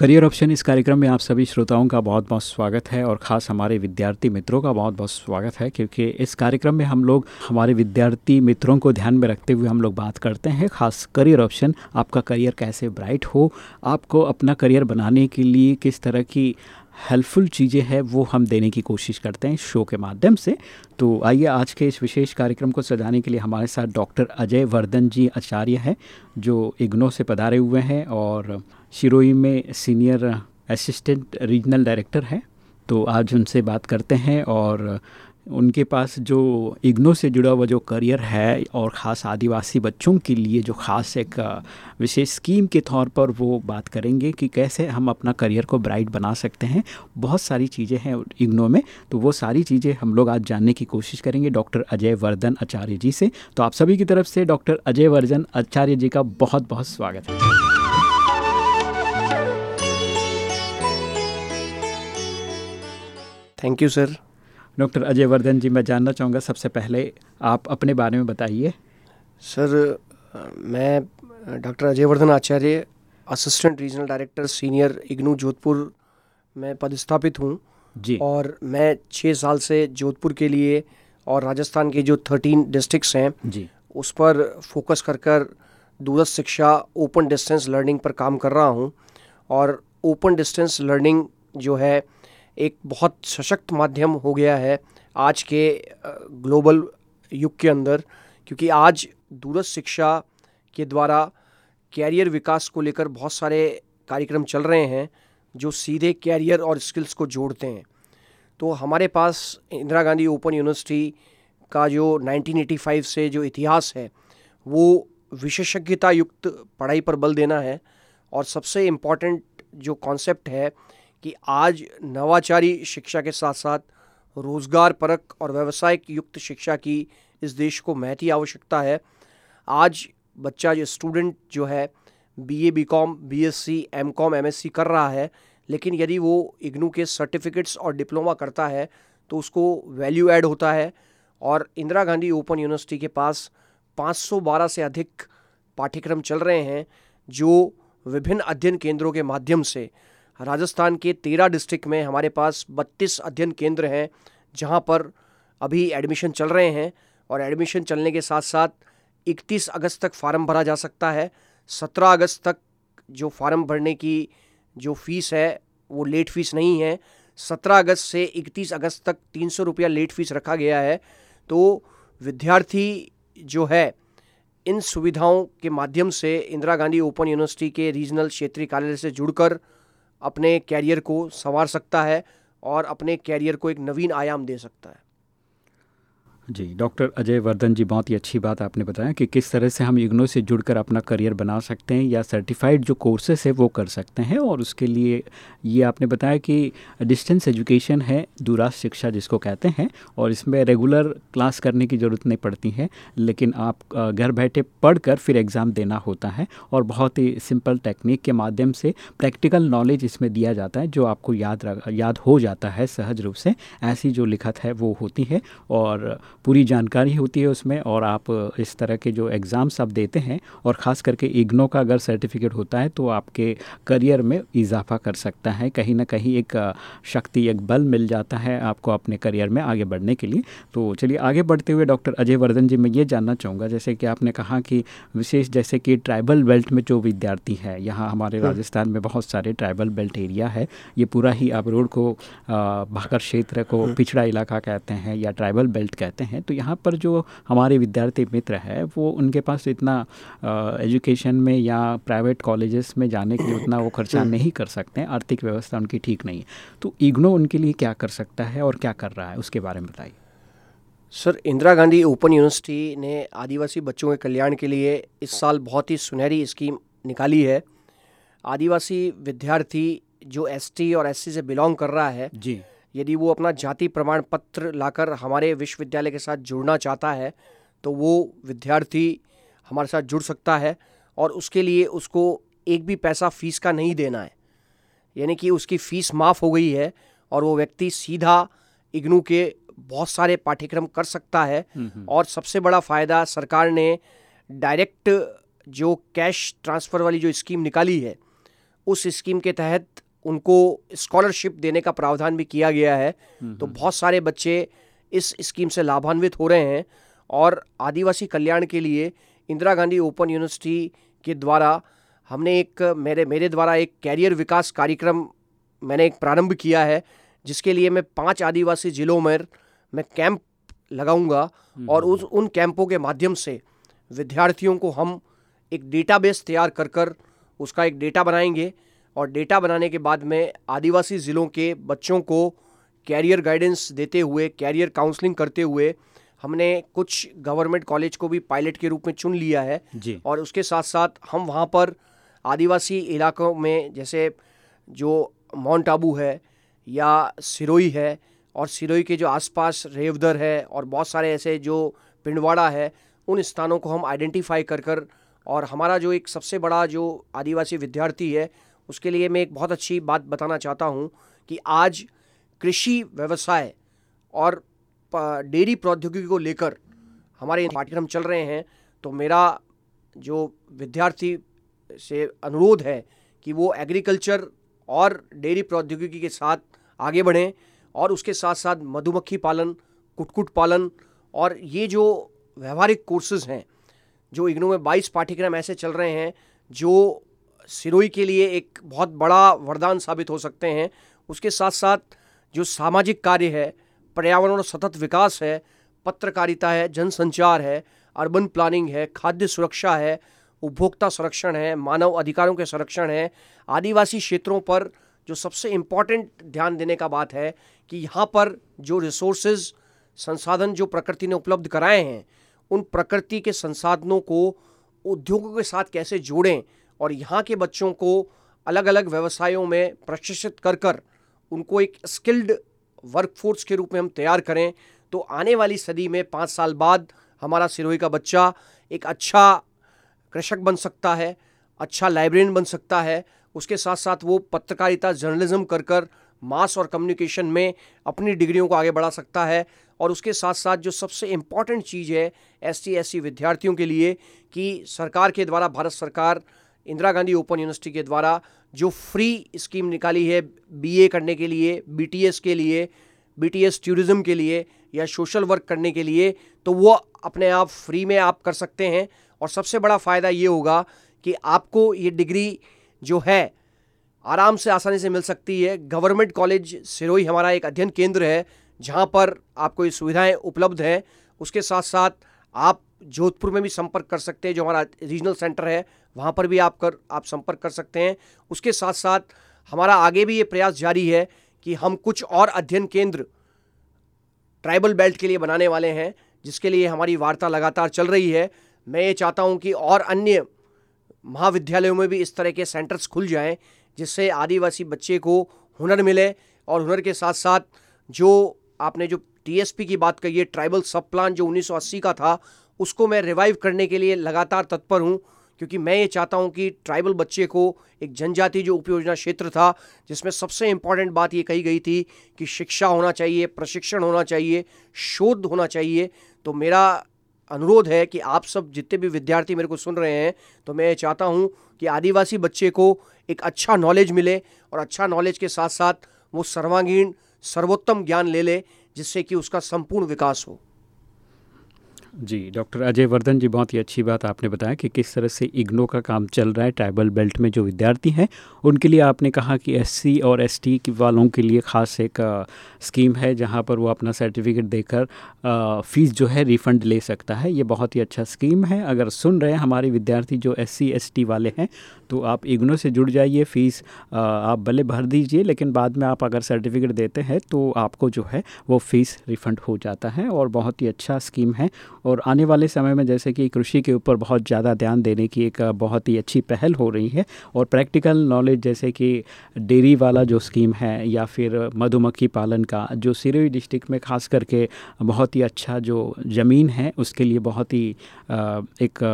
career option इस कार्यक्रम में आप सभी श्रोताओं का बहुत बहुत स्वागत है और ख़ास हमारे विद्यार्थी मित्रों का बहुत बहुत स्वागत है, क्योंकि इस कार्यक्रम में हम लोग हमारे विद्यार्थी मित्रों को ध्यान में रखते हुए हम लोग बात करते हैं। ख़ास करियर ऑप्शन आपका करियर कैसे ब्राइट हो, आपको अपना करियर बनाने के लिए किस तरह की हेल्पफुल चीज़ें हैं, वो हम देने की कोशिश करते हैं शो के माध्यम से। तो आइए आज के इस विशेष कार्यक्रम को सजाने के लिए हमारे साथ डॉक्टर अजय वर्धन जी आचार्य हैं, जो इग्नो से पधारे हुए हैं और शिरोई में सीनियर असिस्टेंट रीजनल डायरेक्टर हैं तो आज उनसे बात करते हैं और उनके पास जो इग्नो से जुड़ा हुआ जो करियर है और ख़ास आदिवासी बच्चों के लिए जो ख़ास एक विशेष स्कीम के तौर पर वो बात करेंगे कि कैसे हम अपना करियर को ब्राइट बना सकते हैं। बहुत सारी चीज़ें हैं इग्नो में तो वो सारी चीज़ें हम लोग आज जानने की कोशिश करेंगे डॉक्टर अजय वर्धन आचार्य जी से। तो आप सभी की तरफ़ से डॉक्टर अजय वर्धन आचार्य जी का बहुत बहुत स्वागत है। Thank you sir doctor Ajay Vardhan ji मैं जानना चाहूँगा सबसे पहले आप अपने बारे में बताइए। सर मैं doctor Ajay Vardhan Acharya assistant regional director senior IGNOU Jodhpur में पदस्थापित हूँ। जी। और मैं छः साल से जोधपुर के लिए और राजस्थान के जो थर्टीन डिस्ट्रिक्ट्स हैं जी। उस पर फोकस कर कर दूरस्थ शिक्षा ओपन डिस्टेंस लर्निंग पर काम कर रहा हूँ। और ओपन डिस्टेंस लर्निंग जो है एक बहुत सशक्त माध्यम हो गया है आज के ग्लोबल युग के अंदर, क्योंकि आज दूरस्थ शिक्षा के द्वारा कैरियर विकास को लेकर बहुत सारे कार्यक्रम चल रहे हैं, जो सीधे कैरियर और स्किल्स को जोड़ते हैं। तो हमारे पास इंदिरा गांधी ओपन यूनिवर्सिटी का जो 1985 से जो इतिहास है, वो विशेषज्ञता युक्त पढ़ाई पर बल देना है और सबसे इंपॉर्टेंट जो कॉन्सेप्ट है कि आज नवाचारी शिक्षा के साथ साथ रोज़गार परक और व्यवसायिक युक्त शिक्षा की इस देश को महती आवश्यकता है। आज बच्चा जो स्टूडेंट जो है B A B com B S C M com M S C कर रहा है, लेकिन यदि वो इग्नू के सर्टिफिकेट्स और डिप्लोमा करता है तो उसको वैल्यू ऐड होता है और इंदिरा गांधी ओपन यूनिवर्सिटी के पास 512 से अधिक पाठ्यक्रम चल रहे हैं, जो विभिन्न अध्ययन केंद्रों के माध्यम से। राजस्थान के तेरह डिस्ट्रिक्ट में हमारे पास बत्तीस अध्ययन केंद्र हैं, जहाँ पर अभी एडमिशन चल रहे हैं और एडमिशन चलने के साथ साथ 31 अगस्त तक फार्म भरा जा सकता है। 17 अगस्त तक जो फार्म भरने की जो फ़ीस है, वो लेट फ़ीस नहीं है। 17 अगस्त से 31 अगस्त तक तीन सौ रुपया लेट फ़ीस रखा गया है। तो विद्यार्थी जो है, इन सुविधाओं के माध्यम से इंदिरा गांधी ओपन यूनिवर्सिटी के रीजनल क्षेत्रीय कार्यालय से जुड़कर अपने कैरियर को संवार सकता है और अपने कैरियर को एक नवीन आयाम दे सकता है। जी, डॉक्टर अजय वर्धन जी, बहुत ही अच्छी बात आपने बताया कि किस तरह से हम इग्नो से जुड़कर अपना करियर बना सकते हैं या सर्टिफाइड जो कोर्सेस है वो कर सकते हैं और उसके लिए ये आपने बताया कि डिस्टेंस एजुकेशन है दूराज शिक्षा जिसको कहते हैं और इसमें रेगुलर क्लास करने की ज़रूरत नहीं पड़ती है, लेकिन आप घर बैठे पढ़ कर फिर एग्ज़ाम देना होता है और बहुत ही सिंपल टेक्निक के माध्यम से प्रैक्टिकल नॉलेज इसमें दिया जाता है जो आपको याद याद हो जाता है सहज रूप से, ऐसी जो लिखत है वो होती है और पूरी जानकारी होती है उसमें और आप इस तरह के जो एग्ज़ाम्स आप देते हैं और ख़ास करके इग्नो का अगर सर्टिफिकेट होता है तो आपके करियर में इजाफा कर सकता है कहीं ना कहीं एक शक्ति एक बल मिल जाता है आपको अपने करियर में आगे बढ़ने के लिए तो चलिए आगे बढ़ते हुए डॉक्टर अजय वर्धन जी मैं ये जानना चाहूँगा जैसे कि आपने कहा कि विशेष जैसे कि ट्राइबल बेल्ट में जो विद्यार्थी है यहाँ हमारे हम्म। राजस्थान में बहुत सारे ट्राइबल बेल्ट एरिया है ये पूरा ही आप रोड को भाकर क्षेत्र को हम्म। पिछड़ा इलाका कहते हैं या ट्राइबल बेल्ट कहते हैं तो यहाँ पर जो हमारे विद्यार्थी मित्र है वो उनके पास इतना एजुकेशन में या प्राइवेट कॉलेजेस में जाने के लिए उतना वो खर्चा हम्म। नहीं कर सकते हैं आर्थिक व्यवस्था उनकी ठीक नहीं है। तो इग्नो उनके लिए क्या कर सकता है और क्या कर रहा है उसके बारे में बताइए। Sir Indira Gandhi open university ने आदिवासी बच्चों के कल्याण के लिए इस साल बहुत ही सुनहरी स्कीम निकाली है। आदिवासी विद्यार्थी जो एसटी और एससी से बिलोंग कर रहा है जी। यदि वो अपना जाति प्रमाण पत्र लाकर हमारे विश्वविद्यालय के साथ जुड़ना चाहता है तो वो विद्यार्थी हमारे साथ जुड़ सकता है और उसके लिए उसको एक भी पैसा फ़ीस का नहीं देना है यानी कि उसकी फ़ीस माफ़ हो गई है और वो व्यक्ति सीधा इग्नू के बहुत सारे पाठ्यक्रम कर सकता है हम्म, हम्म। और सबसे बड़ा फ़ायदा सरकार ने डायरेक्ट जो कैश ट्रांसफ़र वाली जो स्कीम निकाली है उस स्कीम के तहत उनको स्कॉलरशिप देने का प्रावधान भी किया गया है। हम्म, तो बहुत सारे बच्चे इस स्कीम से लाभान्वित हो रहे हैं और आदिवासी कल्याण के लिए इंदिरा गांधी ओपन यूनिवर्सिटी के द्वारा हमने एक मेरे मेरे द्वारा एक कैरियर विकास कार्यक्रम मैंने एक प्रारंभ किया है जिसके लिए मैं पाँच आदिवासी जिलों में मैं कैंप लगाऊँगा और उस उन कैंपों के माध्यम से विद्यार्थियों को हम एक डेटाबेस तैयार कर कर उसका एक डेटा बनाएँगे। और डेटा बनाने के बाद में आदिवासी ज़िलों के बच्चों को कैरियर गाइडेंस देते हुए कैरियर काउंसलिंग करते हुए हमने कुछ गवर्नमेंट कॉलेज को भी पायलट के रूप में चुन लिया है। जी। और उसके साथ साथ हम वहाँ पर आदिवासी इलाकों में जैसे जो माउंट आबू है या सिरोई है और सिरोई के जो आसपास रेवदर है और बहुत सारे ऐसे जो पिंडवाड़ा है उन स्थानों को हम आइडेंटिफाई कर कर और हमारा जो एक सबसे बड़ा जो आदिवासी विद्यार्थी है उसके लिए मैं एक बहुत अच्छी बात बताना चाहता हूँ कि आज कृषि व्यवसाय और डेयरी प्रौद्योगिकी को लेकर हमारे पाठ्यक्रम चल रहे हैं तो मेरा जो विद्यार्थी से अनुरोध है कि वो एग्रीकल्चर और डेयरी प्रौद्योगिकी के साथ आगे बढ़ें और उसके साथ साथ मधुमक्खी पालन, कुटकुट पालन और ये जो व्यवहारिक कोर्सेज हैं, जो इग्नू में 22 पाठ्यक्रम ऐसे चल रहे हैं, जो सिरोई के लिए एक बहुत बड़ा वरदान साबित हो सकते हैं। उसके साथ साथ जो सामाजिक कार्य है, पर्यावरण और सतत विकास है, पत्रकारिता है, जनसंचार है, अर्बन प्लानिंग है, खाद्य सुरक्षा है, उपभोक्ता संरक्षण है, मानव अधिकारों के संरक्षण है, आदिवासी क्षेत्रों पर जो सबसे इंपॉर्टेंट ध्यान देने का बात है कि यहाँ पर जो रिसोर्सेज संसाधन जो प्रकृति ने उपलब्ध कराए हैं, उन प्रकृति के संसाधनों को उद्योगों के साथ कैसे जोड़ें और यहाँ के बच्चों को अलग अलग व्यवसायों में प्रशिक्षित कर कर उनको एक स्किल्ड वर्कफोर्स के रूप में हम तैयार करें तो आने वाली सदी में पाँच साल बाद हमारा सिरोही का बच्चा एक अच्छा कृषक बन सकता है अच्छा लाइब्रेरियन बन सकता है। उसके साथ साथ वो पत्रकारिता जर्नलिज्म कर कर मास और कम्युनिकेशन में अपनी डिग्रियों को आगे बढ़ा सकता है और उसके साथ साथ जो सबसे इंपॉर्टेंट चीज़ है एस टी विद्यार्थियों के लिए कि सरकार के द्वारा भारत सरकार इंदिरा गांधी ओपन यूनिवर्सिटी के द्वारा जो फ्री स्कीम निकाली है बीए करने के लिए, बीटीएस के लिए, बीटीएस टूरिज़्म के लिए या सोशल वर्क करने के लिए तो वो अपने आप फ्री में आप कर सकते हैं। और सबसे बड़ा फ़ायदा ये होगा कि आपको ये डिग्री जो है, आराम से आसानी से मिल सकती है। गवर्नमेंट कॉलेज सिरोही हमारा एक अध्ययन केंद्र है, जहाँ पर आपको ये सुविधाएँ उपलब्ध हैं। उसके साथ साथ आप जोधपुर में भी संपर्क कर सकते हैं, जो हमारा रीजनल सेंटर है, वहाँ पर भी आप कर, आप संपर्क कर सकते हैं। उसके साथ साथ हमारा आगे भी ये प्रयास जारी है कि हम कुछ और अध्ययन केंद्र ट्राइबल बेल्ट के लिए बनाने वाले हैं, जिसके लिए हमारी वार्ता लगातार चल रही है। मैं ये चाहता हूँ कि और अन्य महाविद्यालयों में भी इस तरह के सेंटर्स खुल जाएँ, जिससे आदिवासी बच्चे को हुनर मिले और हुनर के साथ साथ जो आपने जो टीएसपी की बात कही है ट्राइबल सब प्लान जो 1980 का था उसको मैं रिवाइव करने के लिए लगातार तत्पर हूँ, क्योंकि मैं ये चाहता हूँ कि ट्राइबल बच्चे को एक जनजाति जो उपयोजना क्षेत्र था, जिसमें सबसे इंपॉर्टेंट बात ये कही गई थी कि शिक्षा होना चाहिए, प्रशिक्षण होना चाहिए, शोध होना चाहिए तो मेरा अनुरोध है कि आप सब जितने भी विद्यार्थी मेरे को सुन रहे हैं तो मैं चाहता हूँ कि आदिवासी बच्चे को एक अच्छा नॉलेज मिले और अच्छा नॉलेज के साथ साथ वो सर्वांगीण, सर्वोत्तम ज्ञान ले ले, जिससे कि उसका संपूर्ण विकास हो। जी, डॉक्टर अजय वर्धन जी, बहुत ही अच्छी बात आपने बताया कि किस तरह से इग्नो का काम चल रहा है, ट्राइबल बेल्ट में जो विद्यार्थी हैं, उनके लिए आपने कहा कि एससी और एसटी वालों के लिए ख़ास एक स्कीम है जहाँ पर वो अपना सर्टिफिकेट देकर फ़ीस जो है रिफ़ंड ले सकता है। ये बहुत ही अच्छा स्कीम है। अगर सुन रहे हैं हमारे विद्यार्थी जो एस सी वाले हैं तो आप इग्नो से जुड़ जाइए, फ़ीस आप भले भर दीजिए, लेकिन बाद में आप अगर सर्टिफिकेट देते हैं तो आपको जो है वो फ़ीस रिफ़ंड हो जाता है और बहुत ही अच्छा स्कीम है। और आने वाले समय में जैसे कि कृषि के ऊपर बहुत ज़्यादा ध्यान देने की एक बहुत ही अच्छी पहल हो रही है और प्रैक्टिकल नॉलेज जैसे कि डेयरी वाला जो स्कीम है या फिर मधुमक्खी पालन का जो सिरोही डिस्ट्रिक्ट में खास करके बहुत ही अच्छा जो ज़मीन है उसके लिए बहुत ही एक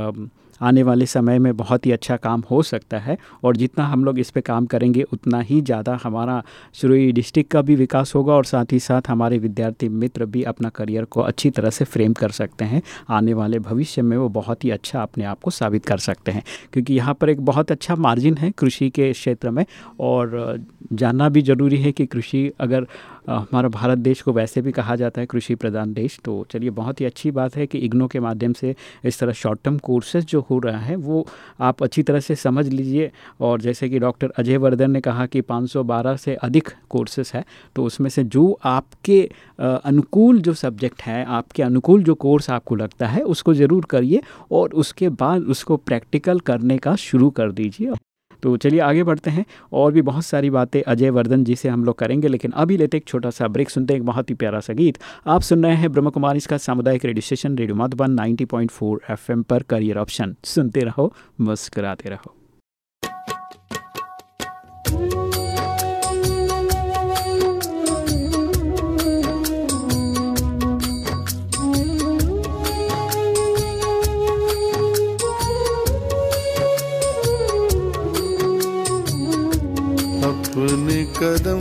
आने वाले समय में बहुत ही अच्छा काम हो सकता है और जितना हम लोग इस पर काम करेंगे, उतना ही ज़्यादा हमारा शुरू डिस्ट्रिक्ट का भी विकास होगा और साथ ही साथ हमारे विद्यार्थी मित्र भी अपना करियर को अच्छी तरह से फ्रेम कर सकते हैं। आने वाले भविष्य में वो बहुत ही अच्छा अपने आप को साबित कर सकते हैं, क्योंकि यहाँ पर एक बहुत अच्छा मार्जिन है कृषि के क्षेत्र में और जानना भी ज़रूरी है कि कृषि अगर हमारा भारत देश को वैसे भी कहा जाता है कृषि प्रधान देश तो चलिए बहुत ही अच्छी बात है कि इग्नो के माध्यम से इस तरह शॉर्ट टर्म कोर्सेज जो हो रहा है, वो आप अच्छी तरह से समझ लीजिए। और जैसे कि डॉक्टर अजय वर्धन ने कहा कि 512 से अधिक कोर्सेस है तो उसमें से जो आपके अनुकूल जो सब्जेक्ट है, आपके अनुकूल जो कोर्स आपको लगता है, उसको ज़रूर करिए और उसके बाद उसको प्रैक्टिकल करने का शुरू कर दीजिए। तो चलिए आगे बढ़ते हैं। और भी बहुत सारी बातें अजय वर्धन जी से हम लोग करेंगे, लेकिन अभी लेते एक छोटा सा ब्रेक, सुनते हैं एक बहुत ही प्यारा सा गीत। आप सुन रहे हैं ब्रह्म कुमारी इसका सामुदायिक radio station, radio Madhuban 90.4 FM पर करियर ऑप्शन। सुनते रहो, मुस्कराते रहो। कदम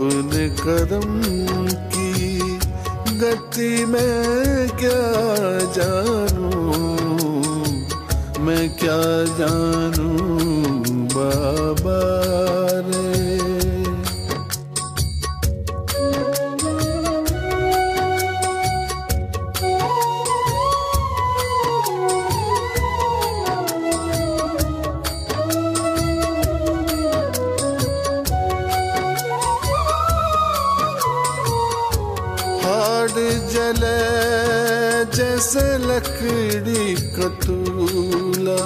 अपने कदम की गति में क्या जानू? मैं क्या जानू लकड़ी कटूला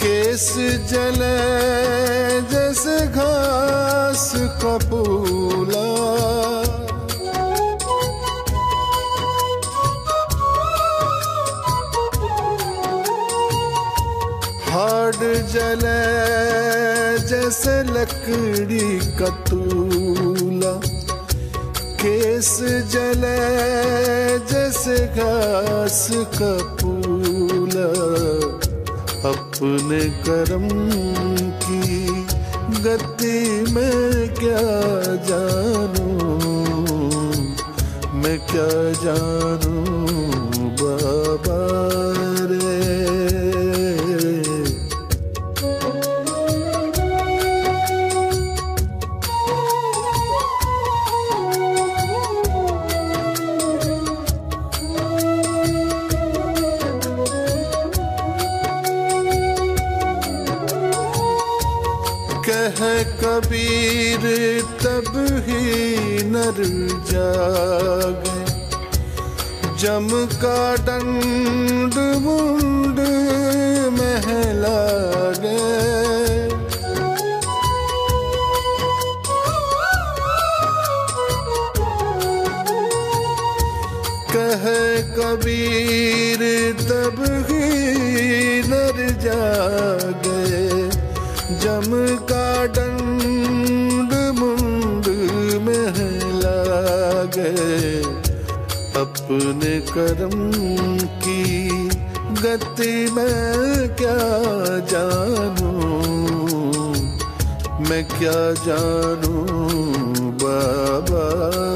केस जले जैसे घास कपूला जैसे कपूल अपने कर्म की गति में क्या जानू? मैं क्या जानूं? अपने कर्म की गति मैं क्या जानूं? मैं क्या जानूं बाबा?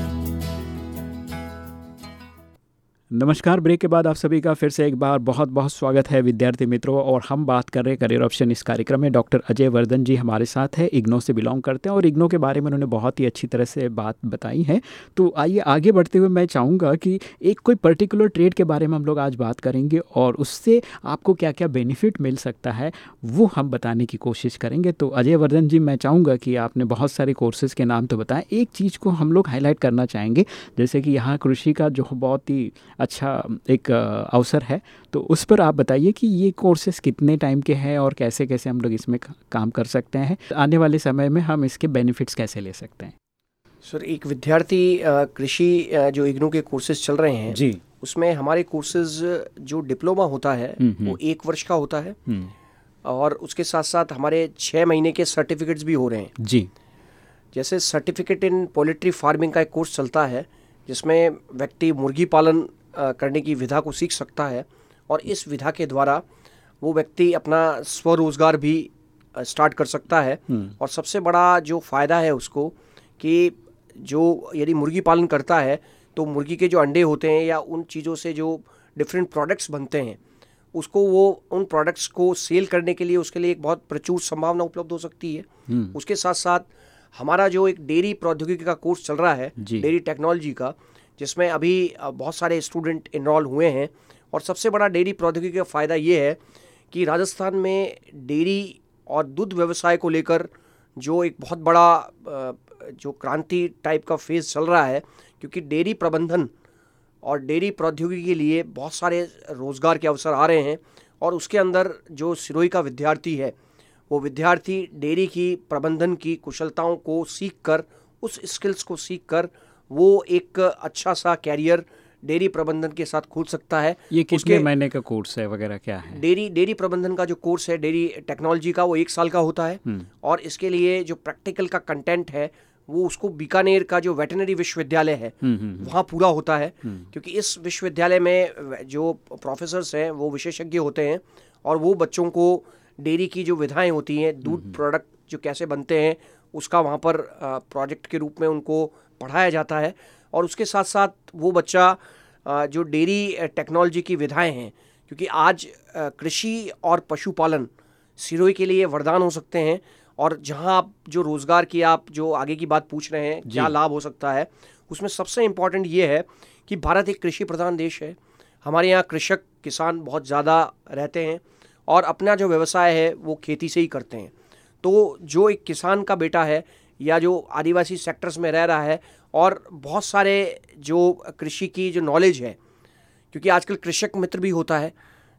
नमस्कार, ब्रेक के बाद आप सभी का फिर से एक बार बहुत बहुत स्वागत है विद्यार्थी मित्रों, और हम बात कर रहे हैं करियर ऑप्शन इस कार्यक्रम में। डॉक्टर अजय वर्धन जी हमारे साथ है, इग्नो से बिलोंग करते हैं, और इग्नो के बारे में उन्होंने बहुत ही अच्छी तरह से बात बताई है। तो आइए आगे बढ़ते हुए मैं चाहूँगा कि एक कोई पर्टिकुलर ट्रेड के बारे में हम लोग आज बात करेंगे, और उससे आपको क्या क्या बेनिफिट मिल सकता है, वो हम बताने की कोशिश करेंगे। तो अजय वर्धन जी, मैं चाहूँगा कि आपने बहुत सारे कोर्सेज़ के नाम तो बताएँ। एक चीज़ को हम लोग हाईलाइट करना चाहेंगे, जैसे कि यहाँ कृषि का जो बहुत ही अच्छा एक अवसर है तो उस पर आप बताइए कि ये कोर्सेज कितने टाइम के हैं और कैसे कैसे हम लोग इसमें काम कर सकते हैं? आने वाले समय में हम इसके बेनिफिट्स कैसे ले सकते हैं? सर एक विद्यार्थी कृषि जो इग्नू के कोर्सेज चल रहे हैं जी। उसमें हमारे कोर्सेज जो डिप्लोमा होता है हम्म, हम्म। वो एक वर्ष का होता है। हम्म, और उसके साथ साथ हमारे छः महीने के सर्टिफिकेट्स भी हो रहे हैं। जी। जैसे सर्टिफिकेट इन पोल्ट्री फ़ार्मिंग का एक कोर्स चलता है जिसमें व्यक्ति मुर्गी पालन करने की विधा को सीख सकता है और इस विधा के द्वारा वो व्यक्ति अपना स्वरोजगार भी स्टार्ट कर सकता है। और सबसे बड़ा जो फ़ायदा है उसको कि जो यदि मुर्गी पालन करता है तो मुर्गी के जो अंडे होते हैं या उन चीज़ों से जो डिफरेंट प्रोडक्ट्स बनते हैं उसको वो उन प्रोडक्ट्स को सेल करने के लिए उसके लिए एक बहुत प्रचुर संभावना उपलब्ध हो सकती है। उसके साथ साथ हमारा जो एक डेयरी प्रौद्योगिकी का कोर्स चल रहा है डेयरी टेक्नोलॉजी का जिसमें अभी बहुत सारे स्टूडेंट इनरोल हुए हैं। और सबसे बड़ा डेयरी प्रौद्योगिकी का फ़ायदा ये है कि राजस्थान में डेयरी और दूध व्यवसाय को लेकर जो एक बहुत बड़ा जो क्रांति टाइप का फ़ेज़ चल रहा है, क्योंकि डेयरी प्रबंधन और डेयरी प्रौद्योगिकी के लिए बहुत सारे रोज़गार के अवसर आ रहे हैं। और उसके अंदर जो सिरोही का विद्यार्थी है, वो विद्यार्थी डेयरी की प्रबंधन की कुशलताओं को सीख कर उस स्किल्स को सीख कर वो एक अच्छा सा कैरियर डेयरी प्रबंधन के साथ खोल सकता है। ये कितने महीने का कोर्स है वगैरह क्या है? डेयरी डेयरी प्रबंधन का जो कोर्स है डेयरी टेक्नोलॉजी का वो एक साल का होता है। और इसके लिए जो प्रैक्टिकल का कंटेंट है वो उसको बीकानेर का जो वेटनरी विश्वविद्यालय है वहाँ पूरा होता है। क्योंकि इस विश्वविद्यालय में जो प्रोफेसर्स हैं वो विशेषज्ञ होते हैं और वो बच्चों को डेयरी की जो विधाएँ होती हैं दूध प्रोडक्ट जो कैसे बनते हैं उसका वहाँ पर प्रोजेक्ट के रूप में उनको पढ़ाया जाता है और उसके साथ साथ वो बच्चा जो डेयरी टेक्नोलॉजी की विधाएँ हैं क्योंकि आज कृषि और पशुपालन सिरोही के लिए वरदान हो सकते हैं और जहाँ आप जो रोज़गार की आप जो आगे की बात पूछ रहे हैं क्या लाभ हो सकता है उसमें सबसे इंपॉर्टेंट ये है कि भारत एक कृषि प्रधान देश है। हमारे यहाँ कृषक किसान बहुत ज़्यादा रहते हैं और अपना जो व्यवसाय है वो खेती से ही करते हैं। तो जो एक किसान का बेटा है या जो आदिवासी सेक्टर्स में रह रहा है और बहुत सारे जो कृषि की जो नॉलेज है क्योंकि आजकल कृषक मित्र भी होता है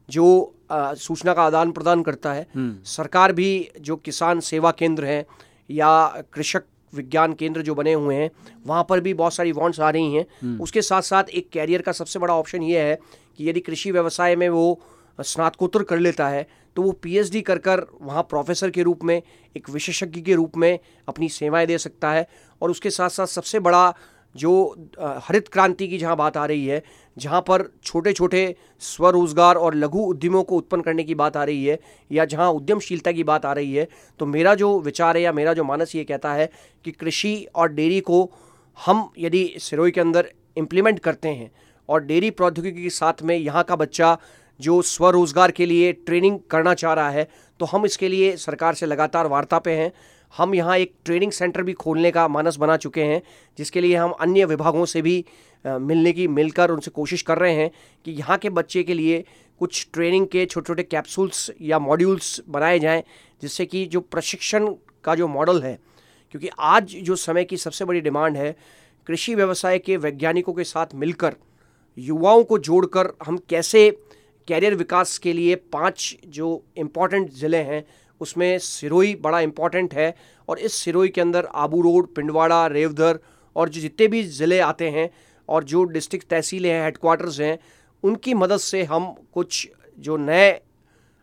जो आ, सूचना का आदान प्रदान करता है। सरकार भी जो किसान सेवा केंद्र हैं या कृषक विज्ञान केंद्र जो बने हुए हैं वहाँ पर भी बहुत सारी वॉन्ट्स आ रही हैं। उसके साथ साथ एक कैरियर का सबसे बड़ा ऑप्शन ये है कि यदि कृषि व्यवसाय में वो स्नातकोत्तर कर लेता है तो वो पीएचडी कर कर वहाँ प्रोफेसर के रूप में, एक विशेषज्ञ के रूप में अपनी सेवाएँ दे सकता है। और उसके साथ साथ सबसे बड़ा जो हरित क्रांति की जहाँ बात आ रही है, जहाँ पर छोटे छोटे स्वरोजगार और लघु उद्यमों को उत्पन्न करने की बात आ रही है, या जहाँ उद्यमशीलता की बात आ रही है तो मेरा जो विचार है या मेरा जो मानस ये कहता है कि कृषि और डेयरी को हम यदि सिरोही के अंदर इम्प्लीमेंट करते हैं, और डेयरी प्रौद्योगिकी के साथ में यहाँ का बच्चा जो स्वरोजगार के लिए ट्रेनिंग करना चाह रहा है तो हम इसके लिए सरकार से लगातार वार्ता पे हैं। हम यहाँ एक ट्रेनिंग सेंटर भी खोलने का मानस बना चुके हैं, जिसके लिए हम अन्य विभागों से भी मिलने की, मिलकर उनसे कोशिश कर रहे हैं कि यहाँ के बच्चे के लिए कुछ ट्रेनिंग के छोटे छोटे कैप्सूल्स या मॉड्यूल्स बनाए जाएँ, जिससे कि जो प्रशिक्षण का जो मॉडल है, क्योंकि आज जो समय की सबसे बड़ी डिमांड है, कृषि व्यवसाय के वैज्ञानिकों के साथ मिलकर, युवाओं को जोड़कर हम कैसे कैरियर विकास के लिए पाँच जो इंपॉर्टेंट ज़िले हैं, उसमें सिरोही बड़ा इंपॉर्टेंट है और इस सिरोही के अंदर आबू रोड, पिंडवाड़ा, रेवधर और जो जितने भी ज़िले आते हैं और जो डिस्ट्रिक्ट तहसीलें हैं हेडक्वार्टर्स हैं, उनकी मदद से हम कुछ जो नए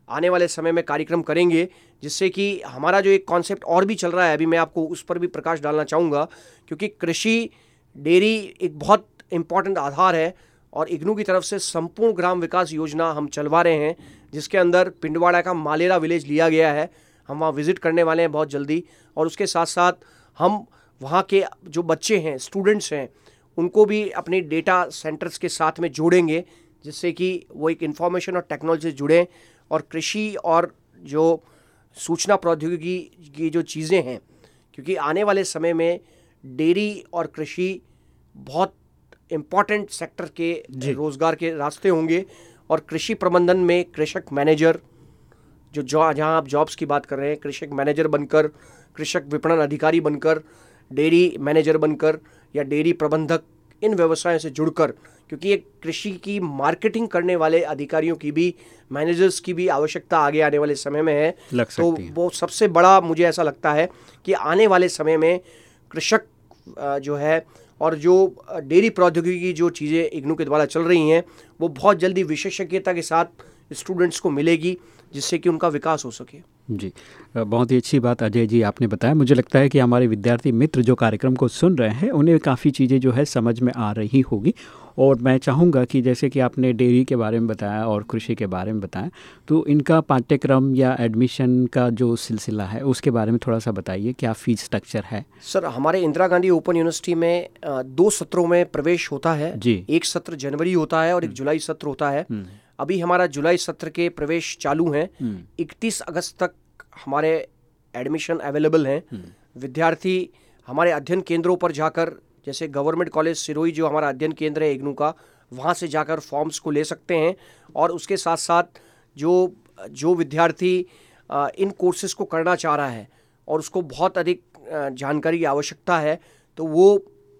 आने वाले समय में कार्यक्रम करेंगे, जिससे कि हमारा जो एक कॉन्सेप्ट और भी चल रहा है, अभी मैं आपको उस पर भी प्रकाश डालना चाहूँगा, क्योंकि कृषि, डेयरी एक बहुत इंपॉर्टेंट आधार है और इग्नू की तरफ़ से संपूर्ण ग्राम विकास योजना हम चलवा रहे हैं, जिसके अंदर पिंडवाड़ा का मालेरा विलेज लिया गया है। हम वहाँ विज़िट करने वाले हैं बहुत जल्दी और उसके साथ साथ हम वहाँ के जो बच्चे हैं, स्टूडेंट्स हैं, उनको भी अपने डेटा सेंटर्स के साथ में जोड़ेंगे, जिससे कि वो एक इन्फॉर्मेशन और टेक्नोलॉजी से जुड़ें और कृषि और जो सूचना प्रौद्योगिकी की जो चीज़ें हैं, क्योंकि आने वाले समय में डेयरी और कृषि बहुत इंपॉर्टेंट सेक्टर के रोज़गार के रास्ते होंगे और कृषि प्रबंधन में कृषक मैनेजर जो जॉ जहाँ आप जॉब्स की बात कर रहे हैं कृषक मैनेजर बनकर कृषक विपणन अधिकारी बनकर डेयरी मैनेजर बनकर या डेयरी प्रबंधक इन व्यवसायों से जुड़कर क्योंकि एक कृषि की मार्केटिंग करने वाले अधिकारियों की भी मैनेजर्स की भी आवश्यकता आगे आने वाले समय में है लग तो। वो सबसे बड़ा मुझे ऐसा लगता है कि आने वाले समय में कृषक जो है और जो डेयरी प्रौद्योगिकी की जो चीज़ें इग्नू के द्वारा चल रही हैं, वो बहुत जल्दी विशेषज्ञता के साथ स्टूडेंट्स को मिलेगी, जिससे कि उनका विकास हो सके। जी। बहुत ही अच्छी बात अजय जी आपने बताया। मुझे लगता है कि हमारे विद्यार्थी मित्र जो कार्यक्रम को सुन रहे हैं उन्हें काफ़ी चीज़ें जो है समझ में आ रही होगी। और मैं चाहूँगा कि जैसे कि आपने डेयरी के बारे में बताया और कृषि के बारे में बताया तो इनका पाठ्यक्रम या एडमिशन का जो सिलसिला है उसके बारे में थोड़ा सा बताइए क्या फ़ीस स्ट्रक्चर है? सर हमारे इंदिरा गांधी ओपन यूनिवर्सिटी में दो सत्रों में प्रवेश होता है। जी। एक सत्र जनवरी होता है और एक जुलाई सत्र होता है। अभी हमारा जुलाई सत्र के प्रवेश चालू हैं। इकतीस अगस्त तक हमारे एडमिशन अवेलेबल हैं। विद्यार्थी हमारे अध्ययन केंद्रों पर जाकर जैसे गवर्नमेंट कॉलेज सिरोही जो हमारा अध्ययन केंद्र है इग्नू का वहाँ से जाकर फॉर्म्स को ले सकते हैं और उसके साथ साथ जो जो विद्यार्थी इन कोर्सेज को करना चाह रहा है और उसको बहुत अधिक जानकारी की आवश्यकता है तो वो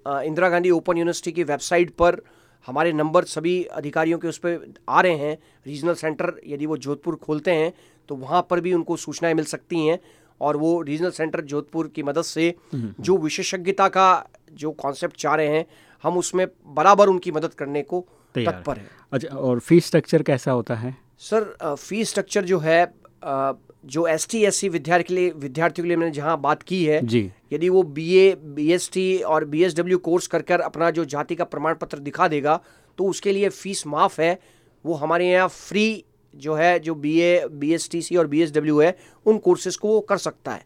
इंदिरा गांधी ओपन यूनिवर्सिटी की वेबसाइट पर हमारे नंबर सभी अधिकारियों के उस पर आ रहे हैं। रीजनल सेंटर यदि वो जोधपुर खोलते हैं तो वहाँ पर भी उनको सूचनाएँ मिल सकती हैं और वो रीजनल सेंटर जोधपुर की मदद से जो विशेषज्ञता का जो कॉन्सेप्ट चाह रहे हैं हम उसमें बराबर उनकी मदद करने को तत्पर हैं। अच्छा और फ़ीस स्ट्रक्चर कैसा होता है? सर फ़ीस स्ट्रक्चर जो है जो एस टी एस सी विद्यार्थी के लिए विद्यार्थियों के लिए मैंने जहाँ बात की है जी। यदि वो B A B S T और बी एस डब्ल्यू कोर्स कर कर अपना जो जाति का प्रमाण पत्र दिखा देगा तो उसके लिए फ़ीस माफ़ है। वो हमारे यहाँ फ्री जो है जो B A B S T C और बी एस डब्ल्यू है उन कोर्सेज को वो कर सकता है।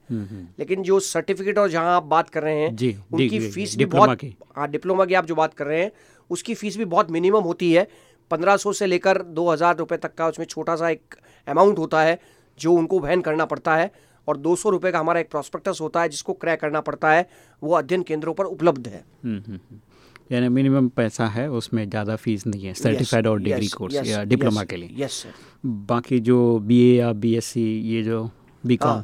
लेकिन जो सर्टिफिकेट और जहाँ आप बात कर रहे हैं जी, उनकी डिग्री- फ़ीस भी डिप्लोमा बहुत हाँ डिप्लोमा की आप जो बात कर रहे हैं उसकी फ़ीस भी बहुत मिनिमम होती है। पंद्रह सौ से लेकर दो हज़ार रुपये तक का उसमें छोटा सा एक अमाउंट होता है जो उनको वहन करना पड़ता है। और दो सौ रुपये का हमारा एक प्रॉस्पेक्टस होता है जिसको क्रय करना पड़ता है वो अध्ययन केंद्रों पर उपलब्ध है। हम्म, हम्म, हम्म। यानी मिनिमम पैसा है उसमें ज़्यादा फ़ीस नहीं है सर्टिफाइड और डिग्री कोर्स या डिप्लोमा के लिए। यस सर बाकी जो बीए या बीएससी ये जो बीकॉम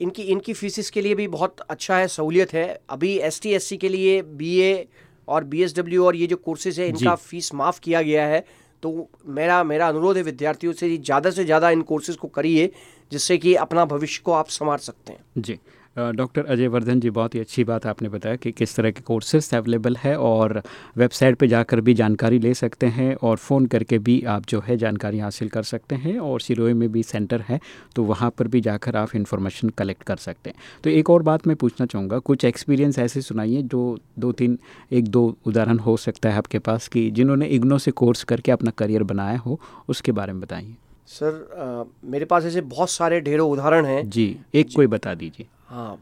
इनकी इनकी फीसिस के लिए भी बहुत अच्छा है सहूलियत है। अभी एस टी के लिए बीए और बीएसडब्ल्यू और ये जो कोर्सेज है इनका फ़ीस माफ़ किया गया है। तो मेरा मेरा अनुरोध है विद्यार्थियों से ज़्यादा से ज़्यादा इन कोर्सेज को करिए जिससे कि अपना भविष्य को आप संवार सकते हैं। जी। डॉक्टर अजय वर्धन जी बहुत ही अच्छी बात आपने बताया कि किस तरह के कोर्सेज अवेलेबल है और वेबसाइट पे जाकर भी जानकारी ले सकते हैं और फ़ोन करके भी आप जो है जानकारी हासिल कर सकते हैं और सिरोए में भी सेंटर है तो वहाँ पर भी जाकर आप इन्फॉर्मेशन कलेक्ट कर सकते हैं। तो एक और बात मैं पूछना चाहूँगा कुछ एक्सपीरियंस ऐसे सुनाइए जो दो तीन एक दो उदाहरण हो सकता है आपके पास कि जिन्होंने इग्नो से कोर्स करके अपना करियर बनाया हो उसके बारे में बताइए। सर आ, मेरे पास ऐसे बहुत सारे ढेरों उदाहरण हैं। जी एक जी, कोई बता दीजिए। हाँ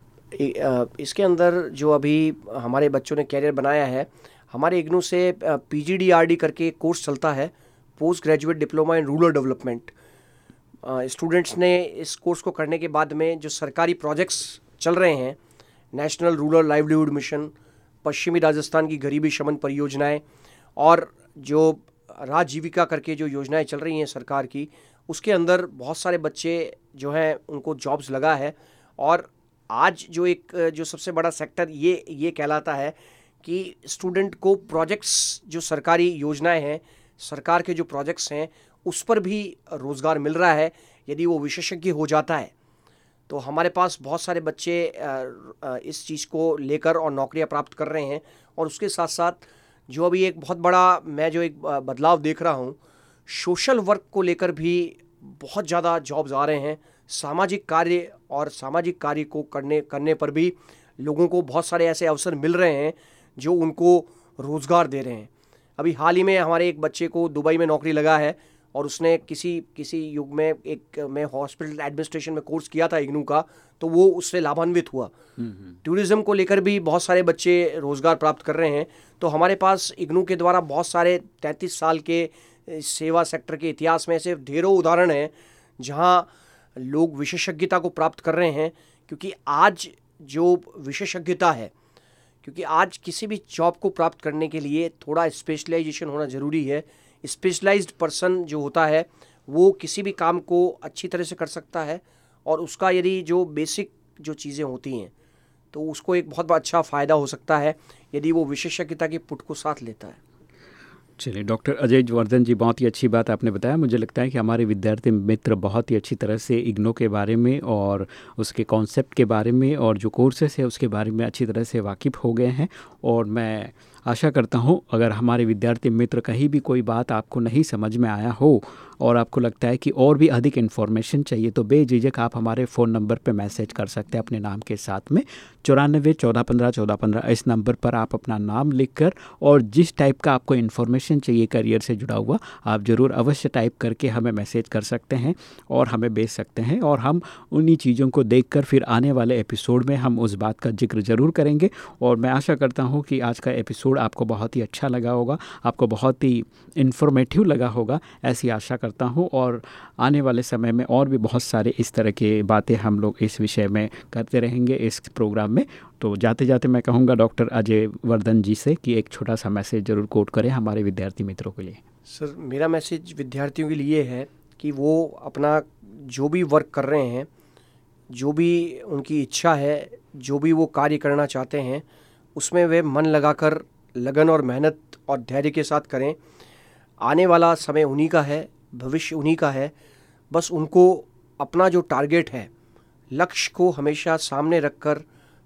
इसके अंदर जो अभी हमारे बच्चों ने कैरियर बनाया है, हमारे इग्नू से P G D R D करके एक कोर्स चलता है post graduate diploma in rural development students ने इस कोर्स को करने के बाद में जो सरकारी प्रोजेक्ट्स चल रहे हैं नेशनल रूरल लाइवलीहुड मिशन पश्चिमी राजस्थान की गरीबी शमन परियोजनाएँ, और जो राजीविका करके जो योजनाएँ चल रही हैं सरकार की, उसके अंदर बहुत सारे बच्चे जो हैं, उनको जॉब्स लगा है, और आज जो एक, जो सबसे बड़ा सेक्टर ये ये कहलाता है कि स्टूडेंट को प्रोजेक्ट्स जो सरकारी योजनाएँ हैं, सरकार के जो प्रोजेक्ट्स हैं, उस पर भी रोज़गार मिल रहा है, यदि वो विशेषज्ञ हो जाता है। तो हमारे पास बहुत सारे बच्चे इस चीज़ को लेकर और नौकरियाँ प्राप्त कर रहे हैं और उसके साथ साथ जो अभी एक बहुत बड़ा, मैं जो एक बदलाव देख रहा हूँ सोशल वर्क को लेकर भी बहुत ज़्यादा जॉब्स आ रहे हैं, सामाजिक कार्य और सामाजिक कार्य को करने करने पर भी लोगों को बहुत सारे ऐसे अवसर मिल रहे हैं जो उनको रोज़गार दे रहे हैं। अभी हाल ही में हमारे एक बच्चे को दुबई में नौकरी लगा है और उसने किसी किसी युग में एक में हॉस्पिटल एडमिनिस्ट्रेशन में कोर्स किया था इग्नू का तो वो उससे लाभान्वित हुआ। टूरिज़्म को लेकर भी बहुत सारे बच्चे रोज़गार प्राप्त कर रहे हैं। तो हमारे पास इग्नू के द्वारा बहुत सारे तैंतीस साल के सेवा सेक्टर के इतिहास में ऐसे ढेरों उदाहरण हैं जहाँ लोग विशेषज्ञता को प्राप्त कर रहे हैं, क्योंकि आज जो विशेषज्ञता है, क्योंकि आज किसी भी जॉब को प्राप्त करने के लिए थोड़ा स्पेशलाइजेशन होना ज़रूरी है। स्पेशलाइज्ड पर्सन जो होता है, वो किसी भी काम को अच्छी तरह से कर सकता है और उसका यदि जो बेसिक जो चीज़ें होती हैं तो उसको एक बहुत अच्छा फ़ायदा हो सकता है, यदि वो विशेषज्ञता की पुट को साथ लेता है। चलिए, डॉक्टर अजय वर्धन जी, बहुत ही अच्छी बात आपने बताया। मुझे लगता है कि हमारे विद्यार्थी मित्र बहुत ही अच्छी तरह से इग्नो के बारे में और उसके कॉन्सेप्ट के बारे में और जो कोर्सेस है, उसके बारे में अच्छी तरह से वाकिफ़ हो गए हैं। और मैं आशा करता हूँ, अगर हमारे विद्यार्थी मित्र कहीं भी कोई बात आपको नहीं समझ में आया हो और आपको लगता है कि और भी अधिक इन्फॉर्मेशन चाहिए तो बेझिझक आप हमारे फ़ोन नंबर पर मैसेज कर सकते हैं अपने नाम के साथ में। चौरानबे चौदह पंद्रह चौदह पंद्रह, इस नंबर पर आप अपना नाम लिख कर और जिस टाइप का आपको इन्फॉर्मेशन चाहिए करियर से जुड़ा हुआ, आप ज़रूर अवश्य टाइप करके हमें मैसेज कर सकते हैं और हमें भेज सकते हैं और हम उन्हीं चीज़ों को देख फिर आने वाले एपिसोड में हम उस बात का ज़िक्र ज़रूर करेंगे। और मैं आशा करता हूँ कि आज का एपिसोड आपको बहुत ही अच्छा लगा होगा, आपको बहुत ही इन्फॉर्मेटिव लगा होगा, ऐसी आशा करता हूँ और आने वाले समय में और भी बहुत सारे इस तरह की बातें हम लोग इस विषय में करते रहेंगे इस प्रोग्राम में। तो जाते जाते मैं कहूँगा डॉक्टर अजय वर्धन जी से कि एक छोटा सा मैसेज ज़रूर कोट करें हमारे विद्यार्थी मित्रों के लिए। सर, मेरा मैसेज विद्यार्थियों के लिए है कि वो अपना जो भी वर्क कर रहे हैं, जो भी उनकी इच्छा है, जो भी वो कार्य करना चाहते हैं, उसमें वे मन लगाकर लगन और मेहनत और धैर्य के साथ करें। आने वाला समय उन्हीं का है भविष्य उन्हीं का है। बस उनको अपना जो टारगेट है, लक्ष्य को हमेशा सामने रखकर,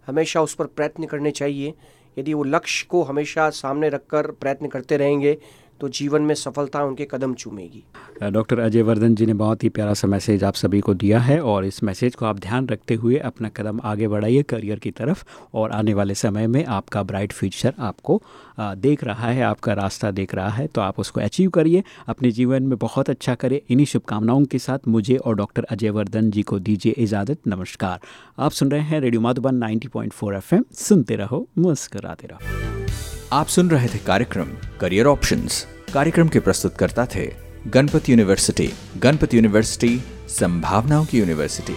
हमेशा उस पर प्रयत्न करने चाहिए। यदि वो लक्ष्य को हमेशा सामने रखकर प्रयत्न करते रहेंगे तो जीवन में सफलता उनके कदम चूमेगी। डॉक्टर अजय वर्धन जी ने बहुत ही प्यारा सा मैसेज आप सभी को दिया है और इस मैसेज को आप ध्यान रखते हुए अपना कदम आगे बढ़ाइए करियर की तरफ़ और आने वाले समय में आपका ब्राइट फ्यूचर आपको देख रहा है, आपका रास्ता देख रहा है तो आप उसको अचीव करिए, अपने जीवन में बहुत अच्छा करें। इन्हीं शुभकामनाओं के साथ मुझे और डॉक्टर अजय वर्धन जी को दीजिए इजाज़त, नमस्कार। आप सुन रहे हैं रेडियो माधुबन नाइनटी पॉइंट सुनते रहो, मुस्कराते रहो। आप सुन रहे थे कार्यक्रम करियर ऑप्शंस कार्यक्रम के प्रस्तुतकर्ता थे गणपति यूनिवर्सिटी गणपति यूनिवर्सिटी संभावनाओं की यूनिवर्सिटी